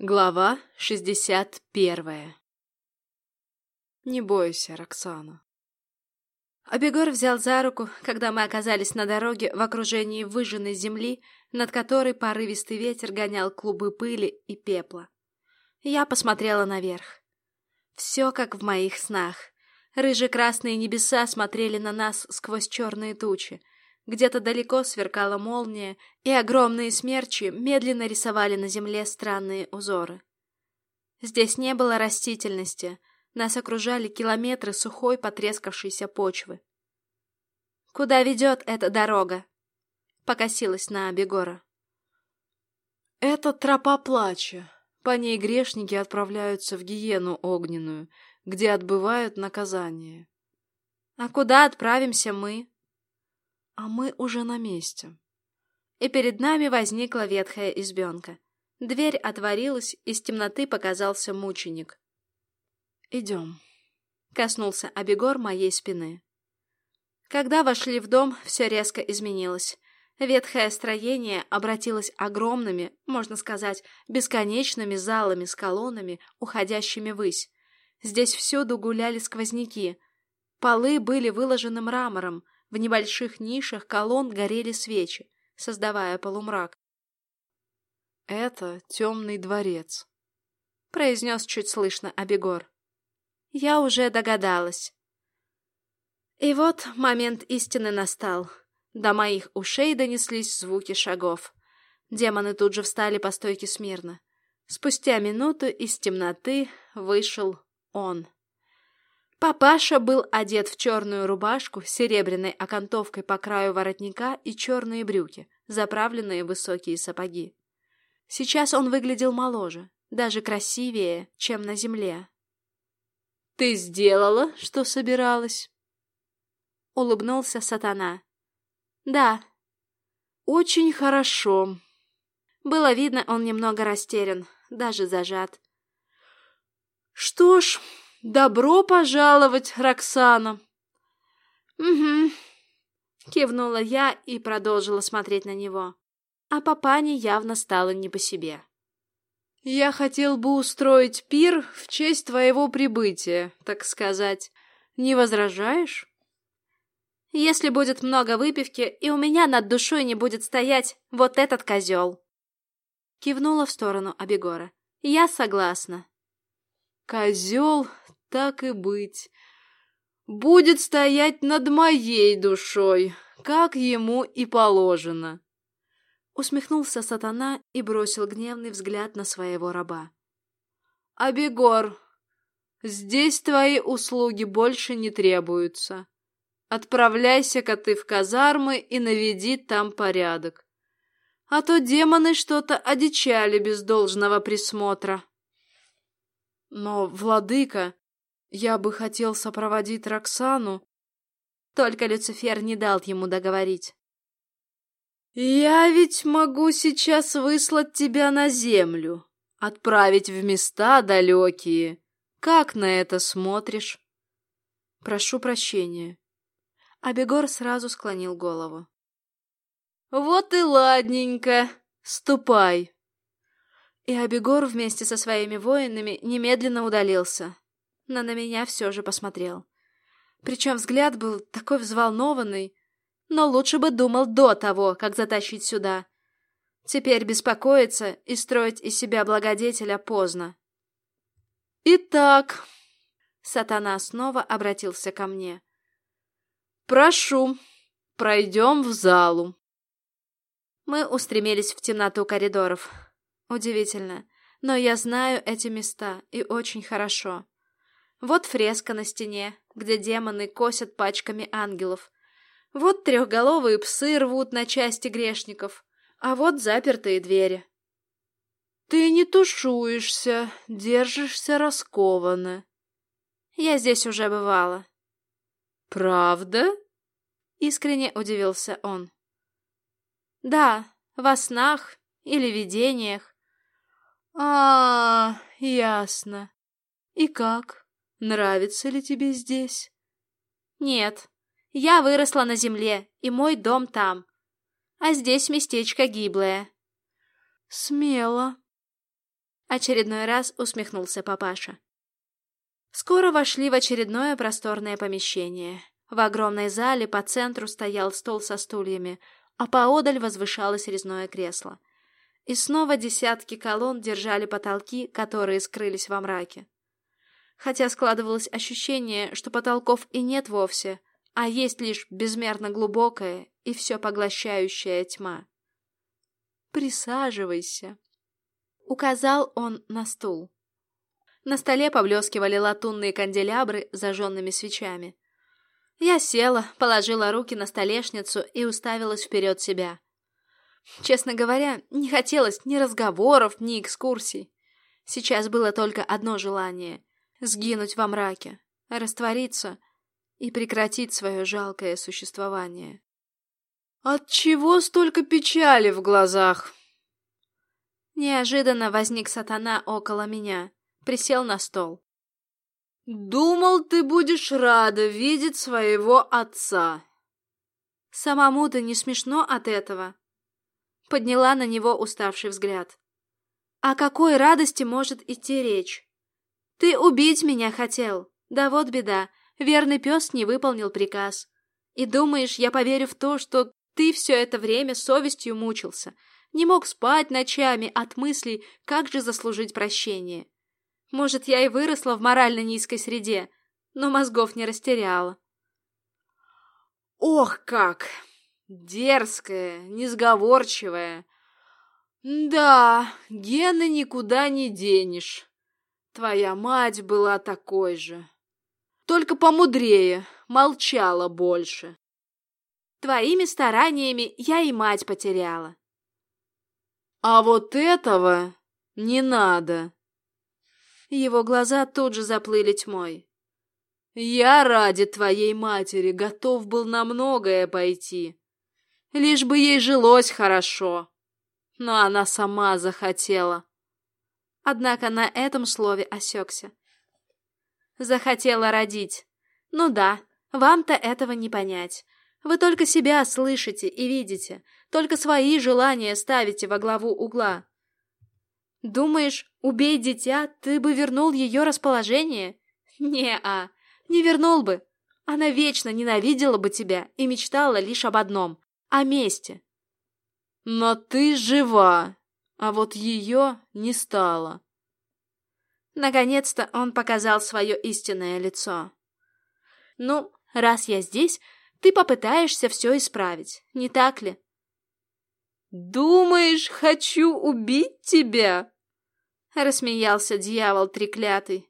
Глава шестьдесят первая Не бойся, Роксана. Абегор взял за руку, когда мы оказались на дороге в окружении выжженной земли, над которой порывистый ветер гонял клубы пыли и пепла. Я посмотрела наверх. Все как в моих снах. Рыже-красные небеса смотрели на нас сквозь черные тучи, где-то далеко сверкала молния, и огромные смерчи медленно рисовали на земле странные узоры. Здесь не было растительности, нас окружали километры сухой потрескавшейся почвы. «Куда ведет эта дорога?» — покосилась на Абегора. «Это тропа плача. По ней грешники отправляются в гиену огненную, где отбывают наказание». «А куда отправимся мы?» А мы уже на месте. И перед нами возникла ветхая избенка. Дверь отворилась, из темноты показался мученик. «Идем», — коснулся Абегор моей спины. Когда вошли в дом, все резко изменилось. Ветхое строение обратилось огромными, можно сказать, бесконечными залами с колоннами, уходящими ввысь. Здесь всюду гуляли сквозняки. Полы были выложены мрамором, в небольших нишах колонн горели свечи, создавая полумрак. «Это темный дворец», — произнес чуть слышно Абегор. Я уже догадалась. И вот момент истины настал. До моих ушей донеслись звуки шагов. Демоны тут же встали по стойке смирно. Спустя минуту из темноты вышел он. Папаша был одет в черную рубашку с серебряной окантовкой по краю воротника и черные брюки, заправленные высокие сапоги. Сейчас он выглядел моложе, даже красивее, чем на земле. «Ты сделала, что собиралась?» Улыбнулся сатана. «Да». «Очень хорошо». Было видно, он немного растерян, даже зажат. «Что ж, «Добро пожаловать, Роксана!» «Угу», — кивнула я и продолжила смотреть на него. А папане явно стало не по себе. «Я хотел бы устроить пир в честь твоего прибытия, так сказать. Не возражаешь?» «Если будет много выпивки, и у меня над душой не будет стоять вот этот козел!» Кивнула в сторону Абегора. «Я согласна». «Козел так и быть. Будет стоять над моей душой, как ему и положено. Усмехнулся сатана и бросил гневный взгляд на своего раба. «Абегор, здесь твои услуги больше не требуются. Отправляйся-ка ты в казармы и наведи там порядок. А то демоны что-то одичали без должного присмотра». «Но, владыка, я бы хотел сопроводить Роксану. Только Люцифер не дал ему договорить. Я ведь могу сейчас выслать тебя на землю, отправить в места далекие. Как на это смотришь? Прошу прощения. Абегор сразу склонил голову. Вот и ладненько. Ступай. И Абегор вместе со своими воинами немедленно удалился но на меня все же посмотрел. Причем взгляд был такой взволнованный, но лучше бы думал до того, как затащить сюда. Теперь беспокоиться и строить из себя благодетеля поздно. «Итак...» — сатана снова обратился ко мне. «Прошу, пройдем в залу». Мы устремились в темноту коридоров. Удивительно, но я знаю эти места и очень хорошо. Вот фреска на стене, где демоны косят пачками ангелов. Вот трехголовые псы рвут на части грешников, а вот запертые двери. Ты не тушуешься, держишься раскованно. Я здесь уже бывала. Правда? Искренне удивился он. Да, во снах или видениях. А, -а ясно. И как? Нравится ли тебе здесь? Нет, я выросла на земле, и мой дом там. А здесь местечко гиблое. Смело. Очередной раз усмехнулся папаша. Скоро вошли в очередное просторное помещение. В огромной зале по центру стоял стол со стульями, а поодаль возвышалось резное кресло. И снова десятки колонн держали потолки, которые скрылись во мраке. Хотя складывалось ощущение, что потолков и нет вовсе, а есть лишь безмерно глубокая и все поглощающая тьма. «Присаживайся», — указал он на стул. На столе поблескивали латунные канделябры с зажженными свечами. Я села, положила руки на столешницу и уставилась вперед себя. Честно говоря, не хотелось ни разговоров, ни экскурсий. Сейчас было только одно желание — сгинуть во мраке, раствориться и прекратить свое жалкое существование. «Отчего столько печали в глазах?» Неожиданно возник сатана около меня, присел на стол. «Думал, ты будешь рада видеть своего отца». «Самому-то не смешно от этого?» Подняла на него уставший взгляд. «О какой радости может идти речь? Ты убить меня хотел. Да вот беда, верный пес не выполнил приказ. И думаешь, я поверю в то, что ты все это время совестью мучился, не мог спать ночами от мыслей, как же заслужить прощение. Может, я и выросла в морально низкой среде, но мозгов не растеряла. Ох, как! Дерзкая, несговорчивая. Да, гены никуда не денешь. Твоя мать была такой же. Только помудрее, молчала больше. Твоими стараниями я и мать потеряла. А вот этого не надо. Его глаза тут же заплыли тьмой. «Я ради твоей матери готов был на многое пойти, лишь бы ей жилось хорошо, но она сама захотела». Однако на этом слове осекся. «Захотела родить. Ну да, вам-то этого не понять. Вы только себя слышите и видите, только свои желания ставите во главу угла. Думаешь, убей дитя, ты бы вернул ее расположение? Не-а, не вернул бы. Она вечно ненавидела бы тебя и мечтала лишь об одном — о мести. Но ты жива, а вот ее не стало. Наконец-то он показал свое истинное лицо. Ну, раз я здесь, ты попытаешься все исправить, не так ли? «Думаешь, хочу убить тебя?» — рассмеялся дьявол треклятый.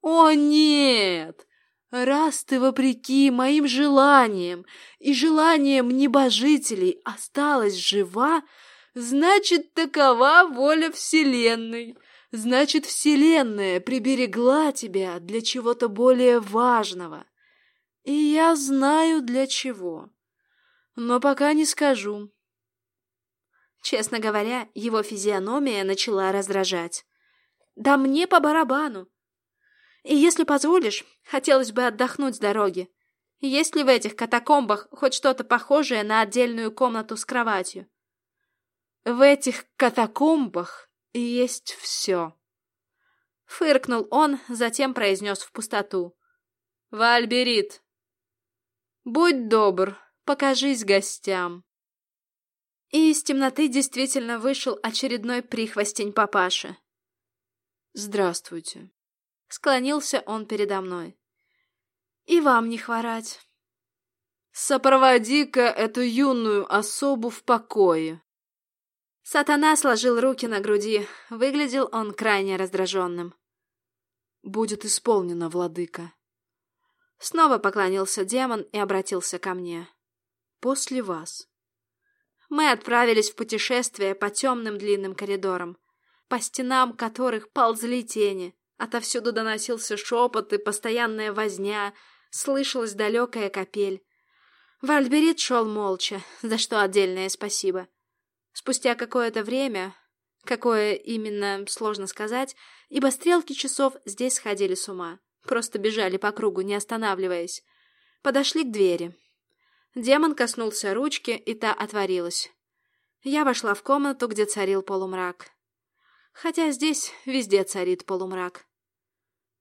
«О, нет! Раз ты, вопреки моим желаниям и желаниям небожителей, осталась жива, значит, такова воля Вселенной. Значит, Вселенная приберегла тебя для чего-то более важного. И я знаю для чего. Но пока не скажу. Честно говоря, его физиономия начала раздражать. «Да мне по барабану! И если позволишь, хотелось бы отдохнуть с дороги. Есть ли в этих катакомбах хоть что-то похожее на отдельную комнату с кроватью?» «В этих катакомбах есть все!» Фыркнул он, затем произнес в пустоту. «Вальберит, будь добр, покажись гостям!» И из темноты действительно вышел очередной прихвостень папаши. «Здравствуйте», — склонился он передо мной. «И вам не хворать». «Сопроводи-ка эту юную особу в покое». Сатана сложил руки на груди. Выглядел он крайне раздраженным. «Будет исполнено, владыка». Снова поклонился демон и обратился ко мне. «После вас» мы отправились в путешествие по темным длинным коридорам, по стенам которых ползли тени. Отовсюду доносился шепот и постоянная возня, слышалась далекая капель. Вальберит шел молча, за что отдельное спасибо. Спустя какое-то время, какое именно, сложно сказать, ибо стрелки часов здесь сходили с ума, просто бежали по кругу, не останавливаясь, подошли к двери. Демон коснулся ручки, и та отворилась. Я вошла в комнату, где царил полумрак. Хотя здесь везде царит полумрак.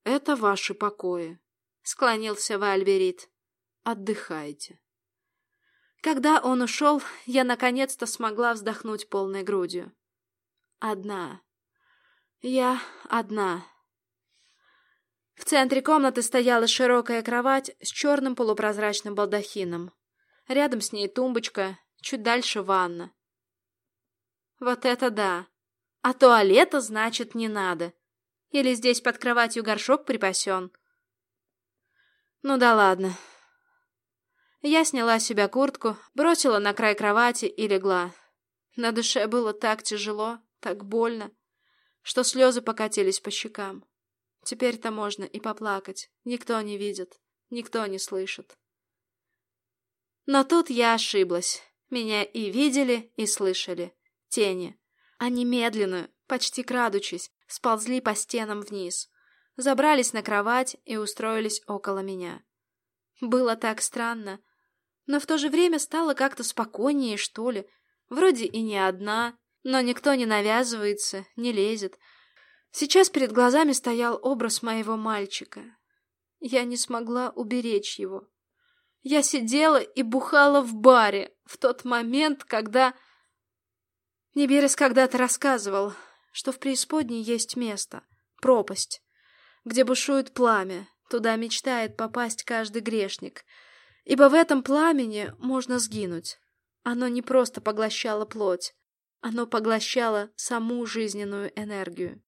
«Это ваши покои», — склонился Вальберит. «Отдыхайте». Когда он ушел, я наконец-то смогла вздохнуть полной грудью. Одна. Я одна. В центре комнаты стояла широкая кровать с черным полупрозрачным балдахином. Рядом с ней тумбочка, чуть дальше ванна. Вот это да! А туалета, значит, не надо. Или здесь под кроватью горшок припасен. Ну да ладно. Я сняла с себя куртку, бросила на край кровати и легла. На душе было так тяжело, так больно, что слезы покатились по щекам. Теперь-то можно и поплакать. Никто не видит, никто не слышит. Но тут я ошиблась. Меня и видели, и слышали. Тени. Они медленно, почти крадучись, сползли по стенам вниз. Забрались на кровать и устроились около меня. Было так странно, но в то же время стало как-то спокойнее, что ли. Вроде и не одна, но никто не навязывается, не лезет. Сейчас перед глазами стоял образ моего мальчика. Я не смогла уберечь его. Я сидела и бухала в баре в тот момент, когда... Неберес когда-то рассказывал, что в преисподней есть место, пропасть, где бушует пламя, туда мечтает попасть каждый грешник, ибо в этом пламени можно сгинуть. Оно не просто поглощало плоть, оно поглощало саму жизненную энергию.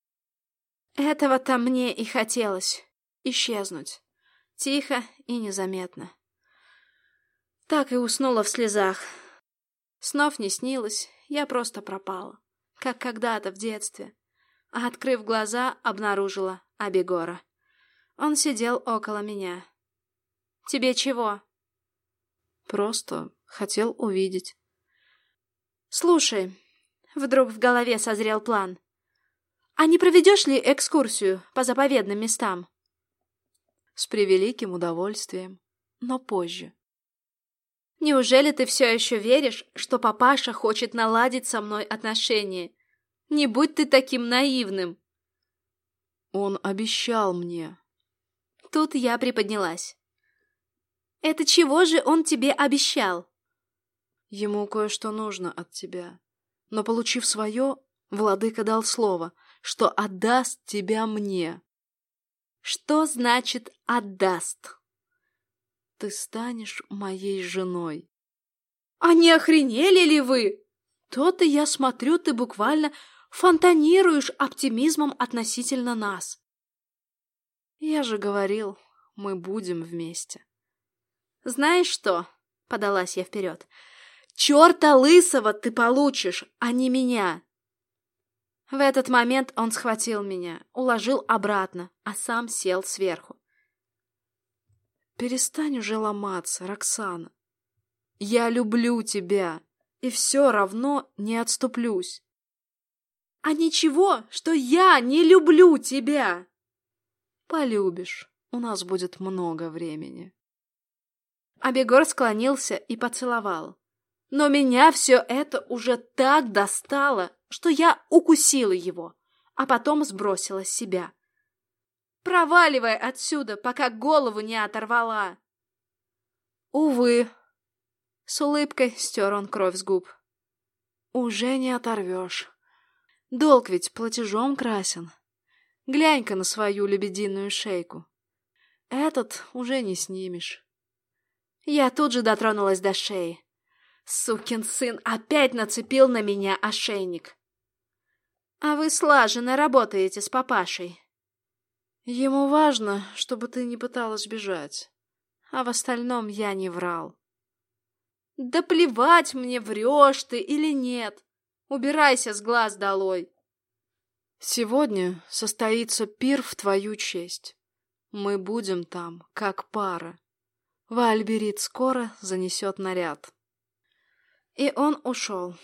Этого-то мне и хотелось. Исчезнуть. Тихо и незаметно. Так и уснула в слезах. Снов не снилось, я просто пропала. Как когда-то в детстве. А открыв глаза, обнаружила Абегора. Он сидел около меня. «Тебе чего?» «Просто хотел увидеть». «Слушай, Вдруг в голове созрел план. «А не проведешь ли экскурсию по заповедным местам?» «С превеликим удовольствием, но позже». «Неужели ты все еще веришь, что папаша хочет наладить со мной отношения? Не будь ты таким наивным!» «Он обещал мне». Тут я приподнялась. «Это чего же он тебе обещал?» «Ему кое-что нужно от тебя. Но, получив свое, владыка дал слово, что отдаст тебя мне. Что значит «отдаст»? Ты станешь моей женой. А не охренели ли вы? То-то я смотрю, ты буквально фонтанируешь оптимизмом относительно нас. Я же говорил, мы будем вместе. Знаешь что? Подалась я вперед. Черта лысого ты получишь, а не меня!» В этот момент он схватил меня, уложил обратно, а сам сел сверху. «Перестань уже ломаться, Роксана. Я люблю тебя, и все равно не отступлюсь». «А ничего, что я не люблю тебя!» «Полюбишь, у нас будет много времени». Абегор склонился и поцеловал. Но меня все это уже так достало, что я укусила его, а потом сбросила с себя. Проваливай отсюда, пока голову не оторвала. Увы. С улыбкой стер он кровь с губ. Уже не оторвешь. Долг ведь платежом красен. Глянь-ка на свою лебединую шейку. Этот уже не снимешь. Я тут же дотронулась до шеи. Сукин сын опять нацепил на меня ошейник. А вы слаженно работаете с папашей. Ему важно, чтобы ты не пыталась бежать. А в остальном я не врал. Да плевать мне, врешь ты или нет. Убирайся с глаз долой. Сегодня состоится пир в твою честь. Мы будем там, как пара. Вальберит скоро занесет наряд. И он ушел.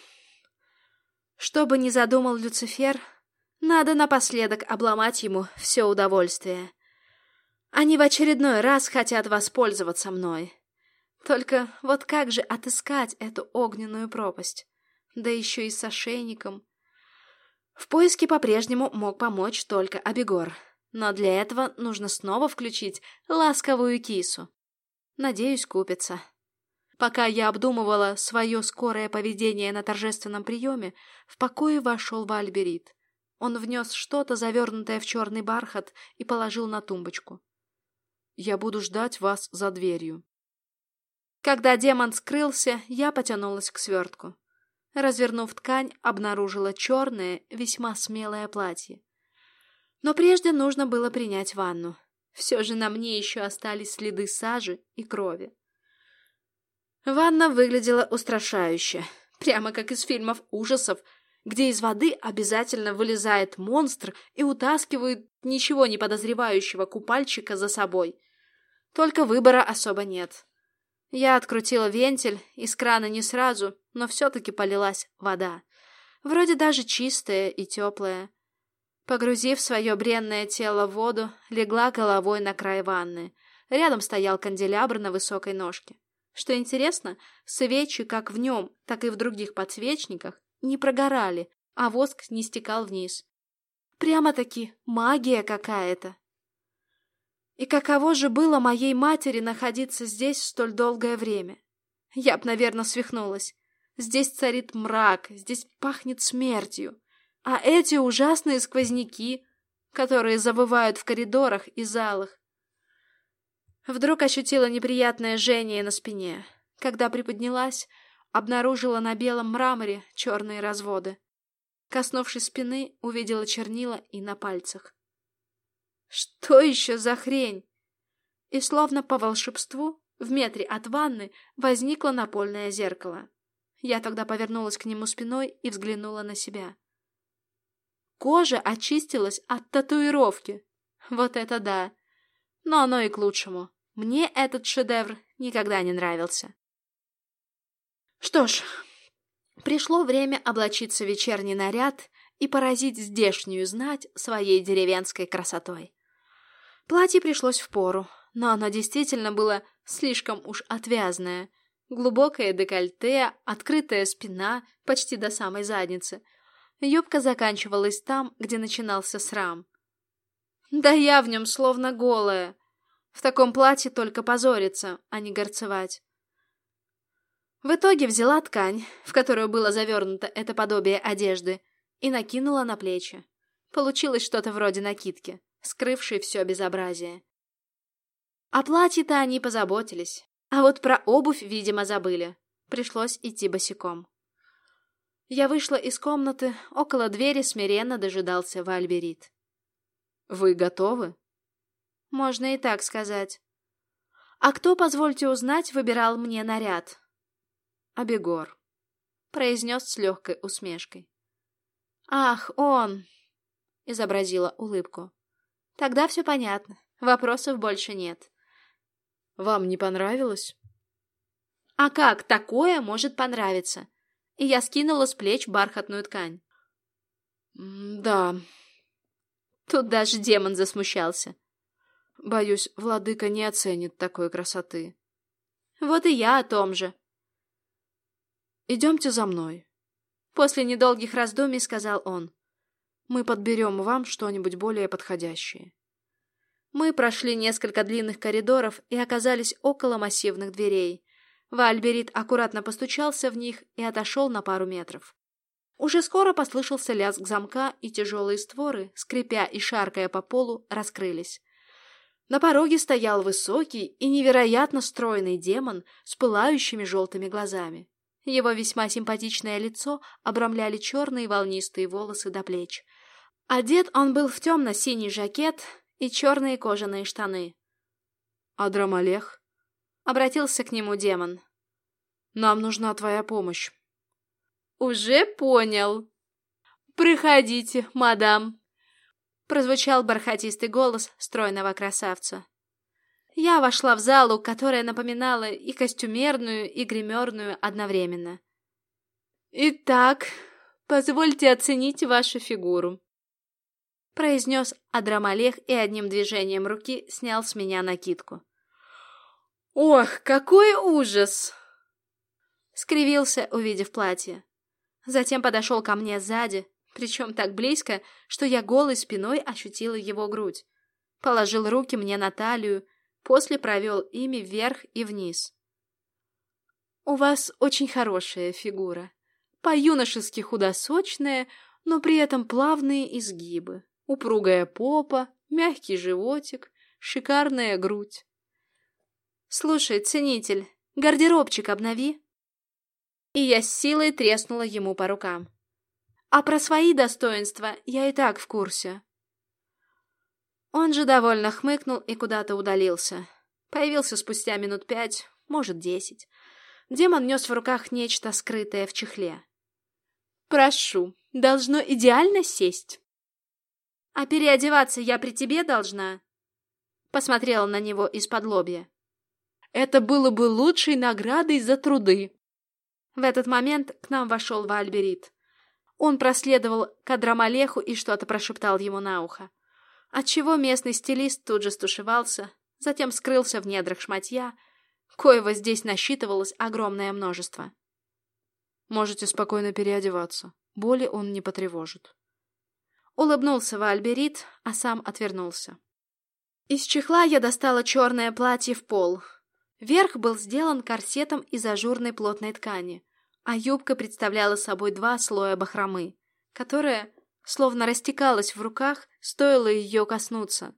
Что бы ни задумал Люцифер, надо напоследок обломать ему все удовольствие. Они в очередной раз хотят воспользоваться мной. Только вот как же отыскать эту огненную пропасть? Да еще и с ошейником. В поиске по-прежнему мог помочь только Абегор, но для этого нужно снова включить ласковую кису. Надеюсь, купится. Пока я обдумывала свое скорое поведение на торжественном приеме, в покое вошел Вальберит. Он внес что-то, завернутое в черный бархат, и положил на тумбочку. «Я буду ждать вас за дверью». Когда демон скрылся, я потянулась к свертку. Развернув ткань, обнаружила черное, весьма смелое платье. Но прежде нужно было принять ванну. Все же на мне еще остались следы сажи и крови. Ванна выглядела устрашающе, прямо как из фильмов ужасов, где из воды обязательно вылезает монстр и утаскивает ничего не подозревающего купальщика за собой. Только выбора особо нет. Я открутила вентиль, из крана не сразу, но все-таки полилась вода. Вроде даже чистая и теплая. Погрузив свое бренное тело в воду, легла головой на край ванны. Рядом стоял канделябр на высокой ножке. Что интересно, свечи как в нем, так и в других подсвечниках не прогорали, а воск не стекал вниз. Прямо-таки магия какая-то. И каково же было моей матери находиться здесь столь долгое время? Я б, наверное, свихнулась. Здесь царит мрак, здесь пахнет смертью. А эти ужасные сквозняки, которые забывают в коридорах и залах, Вдруг ощутила неприятное жжение на спине. Когда приподнялась, обнаружила на белом мраморе черные разводы. Коснувшись спины, увидела чернила и на пальцах. Что еще за хрень? И словно по волшебству, в метре от ванны возникло напольное зеркало. Я тогда повернулась к нему спиной и взглянула на себя. Кожа очистилась от татуировки. Вот это да! Но оно и к лучшему. Мне этот шедевр никогда не нравился. Что ж, пришло время облачиться в вечерний наряд и поразить здешнюю знать своей деревенской красотой. Платье пришлось в пору, но оно действительно было слишком уж отвязное. Глубокое декольте, открытая спина почти до самой задницы. Юбка заканчивалась там, где начинался срам. Да я в нем словно голая. В таком платье только позориться, а не горцевать. В итоге взяла ткань, в которую было завернуто это подобие одежды, и накинула на плечи. Получилось что-то вроде накидки, скрывшей все безобразие. О платье-то они позаботились, а вот про обувь, видимо, забыли. Пришлось идти босиком. Я вышла из комнаты, около двери смиренно дожидался Вальберит. «Вы готовы?» Можно и так сказать. А кто, позвольте узнать, выбирал мне наряд? Абегор, произнес с легкой усмешкой. Ах, он! Изобразила улыбку. Тогда все понятно. Вопросов больше нет. Вам не понравилось? А как такое может понравиться? И я скинула с плеч бархатную ткань. Да. Тут даже демон засмущался. Боюсь, владыка не оценит такой красоты. Вот и я о том же. Идемте за мной. После недолгих раздумий сказал он. Мы подберем вам что-нибудь более подходящее. Мы прошли несколько длинных коридоров и оказались около массивных дверей. Вальберит аккуратно постучался в них и отошел на пару метров. Уже скоро послышался лязг замка, и тяжелые створы, скрипя и шаркая по полу, раскрылись. На пороге стоял высокий и невероятно стройный демон с пылающими желтыми глазами. Его весьма симпатичное лицо обрамляли черные волнистые волосы до плеч. Одет он был в темно-синий жакет и черные кожаные штаны. «Адрамалех?» — обратился к нему демон. «Нам нужна твоя помощь». «Уже понял. Приходите, мадам» прозвучал бархатистый голос стройного красавца. Я вошла в залу, которая напоминала и костюмерную, и гримерную одновременно. «Итак, позвольте оценить вашу фигуру», — произнес Адрамалех и одним движением руки снял с меня накидку. «Ох, какой ужас!» — скривился, увидев платье. Затем подошел ко мне сзади, причем так близко, что я голой спиной ощутила его грудь. Положил руки мне на талию, после провел ими вверх и вниз. «У вас очень хорошая фигура. По-юношески худосочная, но при этом плавные изгибы, упругая попа, мягкий животик, шикарная грудь. Слушай, ценитель, гардеробчик обнови. И я с силой треснула ему по рукам. А про свои достоинства я и так в курсе. Он же довольно хмыкнул и куда-то удалился. Появился спустя минут пять, может, десять. Демон нес в руках нечто скрытое в чехле. «Прошу, должно идеально сесть». «А переодеваться я при тебе должна?» Посмотрела на него из-под лобья. «Это было бы лучшей наградой за труды». В этот момент к нам вошел Вальберит. Он проследовал к Адрамалеху и что-то прошептал ему на ухо. Отчего местный стилист тут же стушевался, затем скрылся в недрах шматья, коего здесь насчитывалось огромное множество. Можете спокойно переодеваться. Боли он не потревожит. Улыбнулся Вальберит, а сам отвернулся. Из чехла я достала черное платье в пол. Верх был сделан корсетом из ажурной плотной ткани, а юбка представляла собой два слоя бахромы, которая словно растекалась в руках, стоило ее коснуться.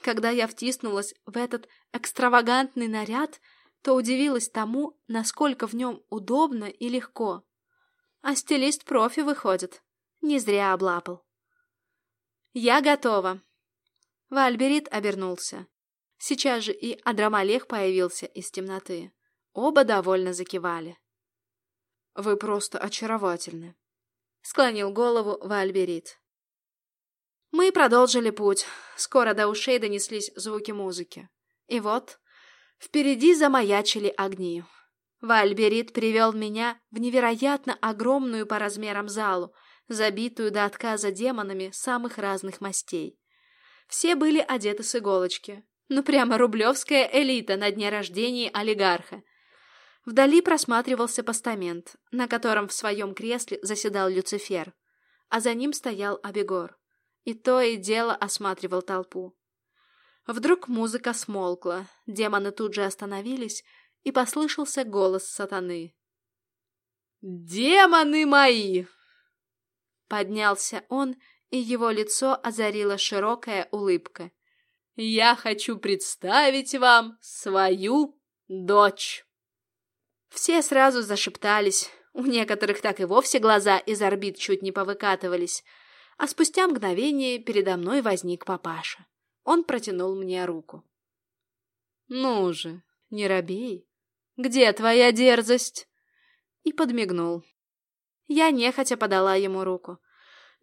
Когда я втиснулась в этот экстравагантный наряд, то удивилась тому, насколько в нем удобно и легко. А стилист профи выходит. Не зря облапал. «Я готова!» Вальберит обернулся. Сейчас же и Адрамалех появился из темноты. Оба довольно закивали. «Вы просто очаровательны», — склонил голову Вальберит. Мы продолжили путь. Скоро до ушей донеслись звуки музыки. И вот, впереди замаячили огни. Вальберит привел меня в невероятно огромную по размерам залу, забитую до отказа демонами самых разных мастей. Все были одеты с иголочки. Ну прямо рублевская элита на дне рождения олигарха. Вдали просматривался постамент, на котором в своем кресле заседал Люцифер, а за ним стоял Абегор. И то и дело осматривал толпу. Вдруг музыка смолкла, демоны тут же остановились, и послышался голос сатаны. «Демоны мои!» Поднялся он, и его лицо озарила широкая улыбка. «Я хочу представить вам свою дочь!» Все сразу зашептались, у некоторых так и вовсе глаза из орбит чуть не повыкатывались, а спустя мгновение передо мной возник папаша. Он протянул мне руку. «Ну же, не робей. Где твоя дерзость?» И подмигнул. Я нехотя подала ему руку.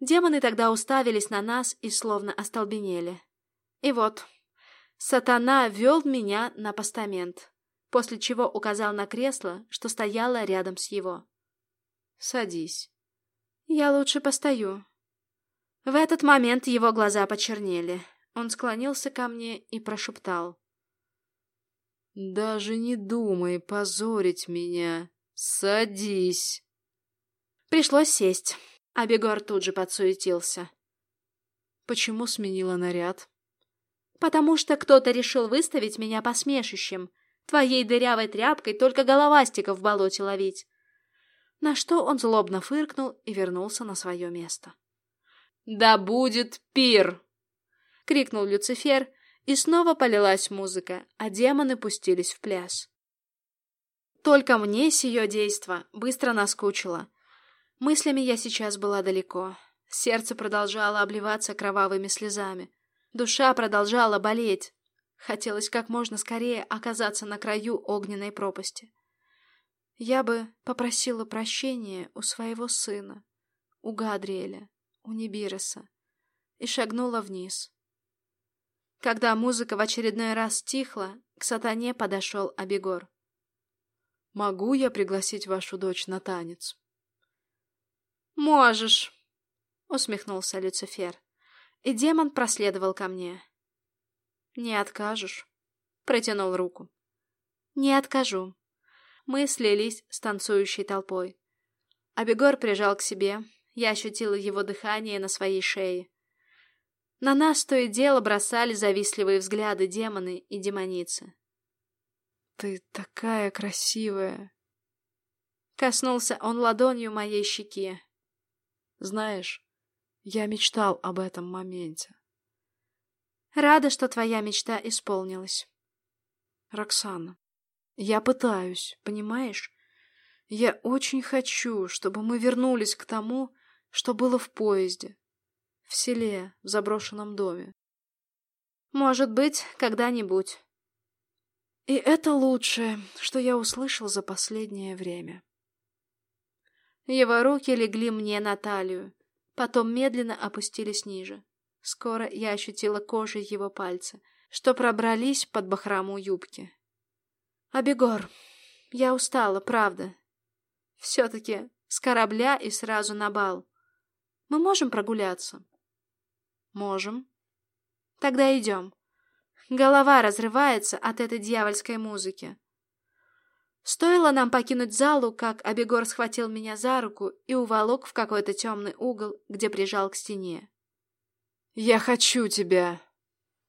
Демоны тогда уставились на нас и словно остолбенели. И вот, сатана вел меня на постамент, после чего указал на кресло, что стояло рядом с его. «Садись». «Я лучше постою». В этот момент его глаза почернели. Он склонился ко мне и прошептал. «Даже не думай позорить меня. Садись». Пришлось сесть. А тут же подсуетился. Почему сменила наряд? Потому что кто-то решил выставить меня посмешищем. Твоей дырявой тряпкой только головастика в болоте ловить. На что он злобно фыркнул и вернулся на свое место. «Да будет пир!» — крикнул Люцифер, и снова полилась музыка, а демоны пустились в пляс. Только мне сие действо быстро наскучило — Мыслями я сейчас была далеко. Сердце продолжало обливаться кровавыми слезами. Душа продолжала болеть. Хотелось как можно скорее оказаться на краю огненной пропасти. Я бы попросила прощения у своего сына, у Гадриэля, у Нибироса, и шагнула вниз. Когда музыка в очередной раз стихла, к сатане подошел Абегор. «Могу я пригласить вашу дочь на танец?» «Можешь», — усмехнулся Люцифер. И демон проследовал ко мне. «Не откажешь?» — протянул руку. «Не откажу». Мы слились с танцующей толпой. Абегор прижал к себе. Я ощутила его дыхание на своей шее. На нас то и дело бросали завистливые взгляды демоны и демоницы. «Ты такая красивая!» Коснулся он ладонью моей щеки. «Знаешь, я мечтал об этом моменте». «Рада, что твоя мечта исполнилась». «Роксана, я пытаюсь, понимаешь? Я очень хочу, чтобы мы вернулись к тому, что было в поезде, в селе, в заброшенном доме. Может быть, когда-нибудь. И это лучшее, что я услышал за последнее время. Его руки легли мне на талию, потом медленно опустились ниже. Скоро я ощутила кожей его пальцы, что пробрались под бахрому юбки. «Абегор, я устала, правда. Все-таки с корабля и сразу на бал. Мы можем прогуляться?» «Можем». «Тогда идем. Голова разрывается от этой дьявольской музыки. Стоило нам покинуть залу, как Абегор схватил меня за руку и уволок в какой-то темный угол, где прижал к стене. «Я хочу тебя!»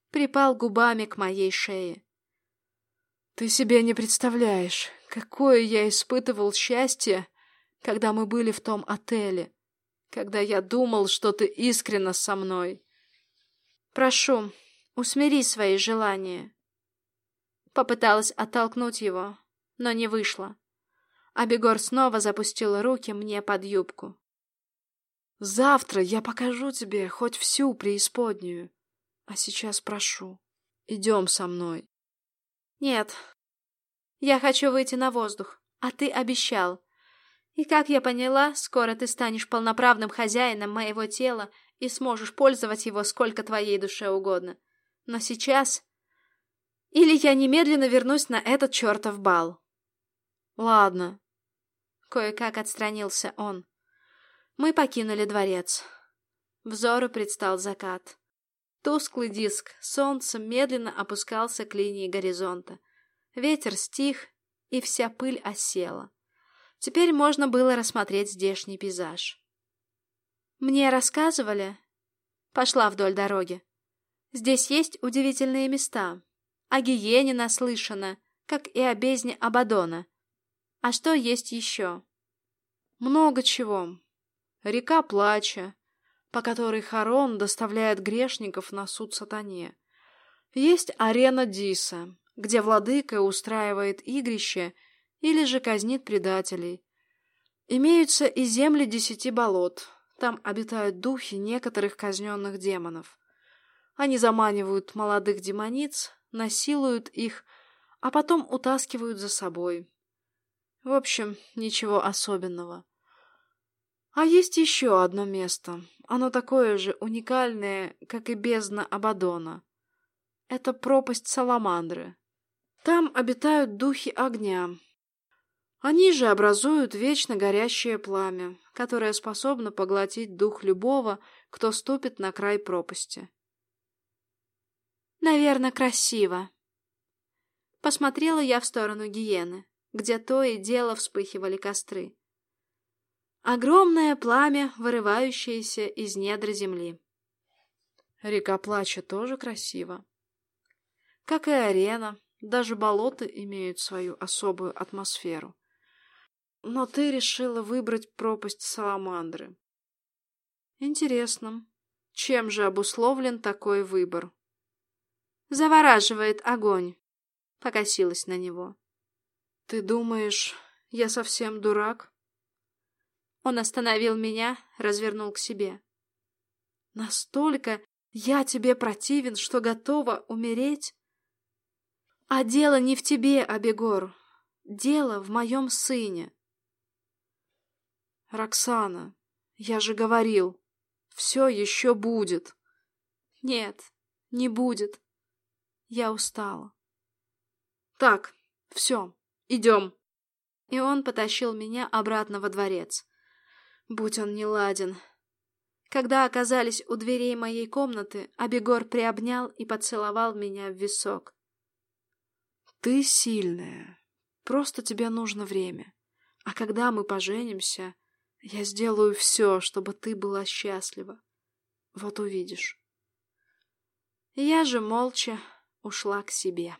Припал губами к моей шее. «Ты себе не представляешь, какое я испытывал счастье, когда мы были в том отеле, когда я думал, что ты искренна со мной. Прошу, усмири свои желания». Попыталась оттолкнуть его, но не вышло. Абегор снова запустил руки мне под юбку. «Завтра я покажу тебе хоть всю преисподнюю. А сейчас прошу, идем со мной». «Нет, я хочу выйти на воздух, а ты обещал. И, как я поняла, скоро ты станешь полноправным хозяином моего тела и сможешь пользовать его сколько твоей душе угодно. Но сейчас... Или я немедленно вернусь на этот чертов бал». Ладно. Кое-как отстранился он. Мы покинули дворец. Взору предстал закат. Тусклый диск солнца медленно опускался к линии горизонта. Ветер стих, и вся пыль осела. Теперь можно было рассмотреть здешний пейзаж. Мне рассказывали... Пошла вдоль дороги. Здесь есть удивительные места. О Гиене наслышана, как и о бездне Абадона — а что есть еще? Много чего. Река Плача, по которой Харон доставляет грешников на суд сатане. Есть арена Диса, где владыка устраивает игрище или же казнит предателей. Имеются и земли десяти болот. Там обитают духи некоторых казненных демонов. Они заманивают молодых демониц, насилуют их, а потом утаскивают за собой. В общем, ничего особенного. А есть еще одно место. Оно такое же уникальное, как и бездна Абадона. Это пропасть Саламандры. Там обитают духи огня. Они же образуют вечно горящее пламя, которое способно поглотить дух любого, кто ступит на край пропасти. Наверное, красиво. Посмотрела я в сторону гиены где то и дело вспыхивали костры. Огромное пламя, вырывающееся из недр земли. Река Плача тоже красива. Как и арена, даже болота имеют свою особую атмосферу. Но ты решила выбрать пропасть Саламандры. Интересно, чем же обусловлен такой выбор? Завораживает огонь, покосилась на него. «Ты думаешь, я совсем дурак?» Он остановил меня, развернул к себе. «Настолько я тебе противен, что готова умереть?» «А дело не в тебе, Абегор. Дело в моем сыне». «Роксана, я же говорил, все еще будет». «Нет, не будет. Я устала». «Так, все, Идем. И он потащил меня обратно во дворец. Будь он не ладен. Когда оказались у дверей моей комнаты, Абегор приобнял и поцеловал меня в висок. Ты сильная. Просто тебе нужно время. А когда мы поженимся, Я сделаю все, чтобы ты была счастлива. Вот увидишь. Я же молча ушла к себе.